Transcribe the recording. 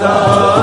Santa